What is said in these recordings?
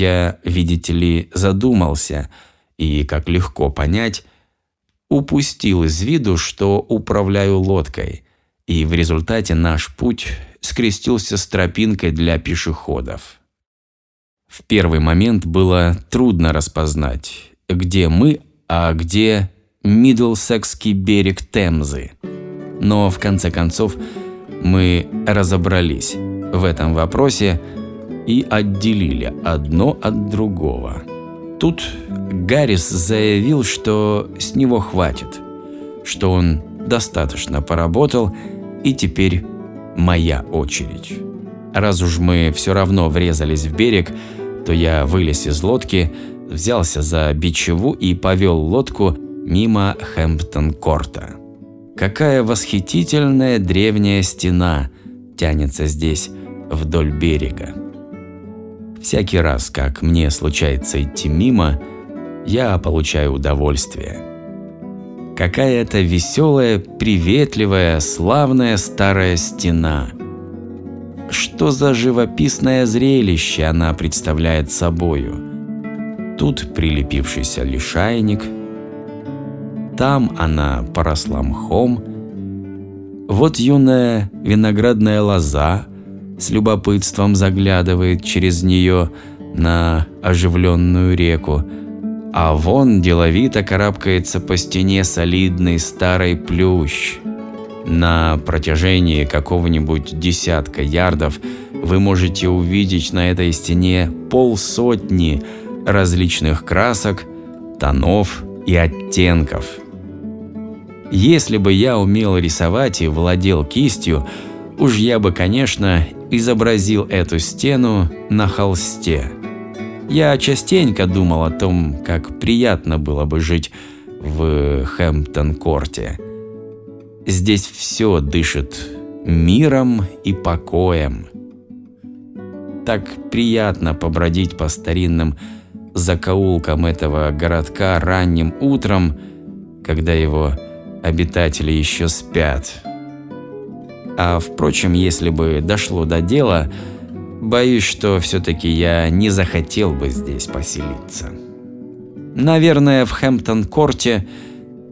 я, видите ли, задумался и, как легко понять, упустил из виду, что управляю лодкой, и в результате наш путь скрестился с тропинкой для пешеходов. В первый момент было трудно распознать, где мы, а где Мидлсекский берег Темзы. Но в конце концов мы разобрались в этом вопросе и отделили одно от другого. Тут Гаррис заявил, что с него хватит, что он достаточно поработал и теперь моя очередь. Раз уж мы все равно врезались в берег, то я вылез из лодки, взялся за бичеву и повел лодку мимо Хэмптон-корта. Какая восхитительная древняя стена тянется здесь вдоль берега. Всякий раз, как мне случается идти мимо, я получаю удовольствие. Какая-то веселая, приветливая, славная старая стена. Что за живописное зрелище она представляет собою? Тут прилепившийся лишайник – там она поросла мхом. Вот юная виноградная лоза с любопытством заглядывает через нее на оживленную реку, а вон деловито карабкается по стене солидный старый плющ. На протяжении какого-нибудь десятка ярдов вы можете увидеть на этой стене полсотни различных красок, тонов и оттенков – если бы я умел рисовать и владел кистью, уж я бы, конечно, изобразил эту стену на холсте. Я частенько думал о том, как приятно было бы жить в Хэмптон-корте. Здесь все дышит миром и покоем. Так приятно побродить по старинным закоулкам этого городка ранним утром, когда его обитатели еще спят. А впрочем, если бы дошло до дела, боюсь, что все-таки я не захотел бы здесь поселиться. Наверное, в Хэмптон-корте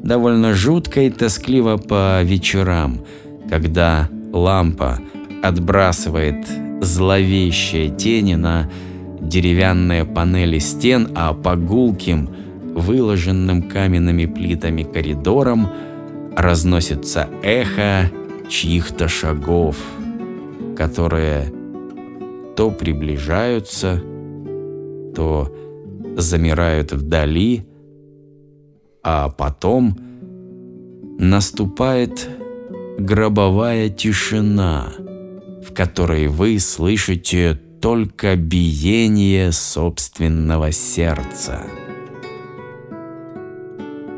довольно жутко и тоскливо по вечерам, когда лампа отбрасывает зловещие тени на деревянные панели стен, а по гулким, выложенным каменными плитами коридорам – разносится эхо чьих-то шагов, которые то приближаются, то замирают вдали, а потом наступает гробовая тишина, в которой вы слышите только биение собственного сердца.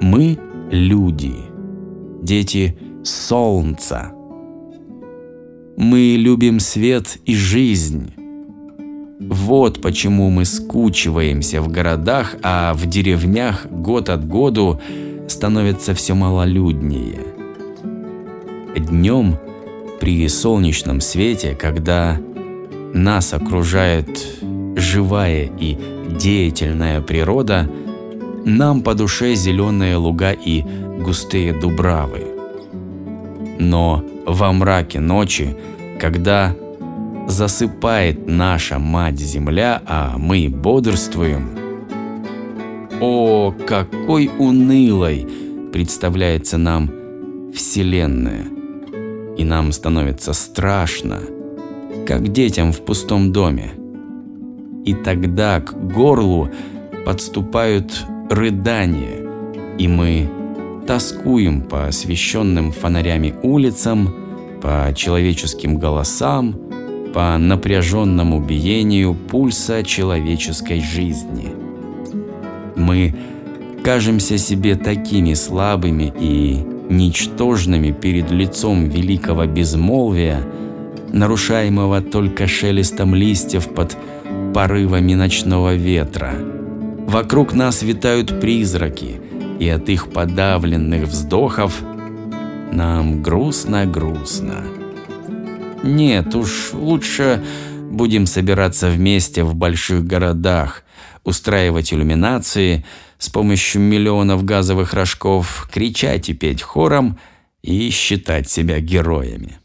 Мы – люди – дети солнца. Мы любим свет и жизнь. Вот почему мы скучиваемся в городах, а в деревнях год от году становится все малолюднее. Днем при солнечном свете, когда нас окружает живая и деятельная природа, нам по душе зеленые луга и густые дубравы. Но во мраке ночи, когда засыпает наша мать-земля, а мы бодрствуем, о, какой унылой представляется нам Вселенная. И нам становится страшно, как детям в пустом доме. И тогда к горлу подступают рыдания, и мы тоскуем по освещенным фонарями улицам, по человеческим голосам, по напряженному биению пульса человеческой жизни. Мы кажемся себе такими слабыми и ничтожными перед лицом великого безмолвия, нарушаемого только шелестом листьев под порывами ночного ветра. Вокруг нас витают призраки – и от их подавленных вздохов нам грустно-грустно. Нет, уж лучше Будем собираться вместе в больших городах, устраивать иллюминации с помощью миллионов газовых рожков, кричать и петь хором и считать себя героями.